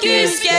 kuske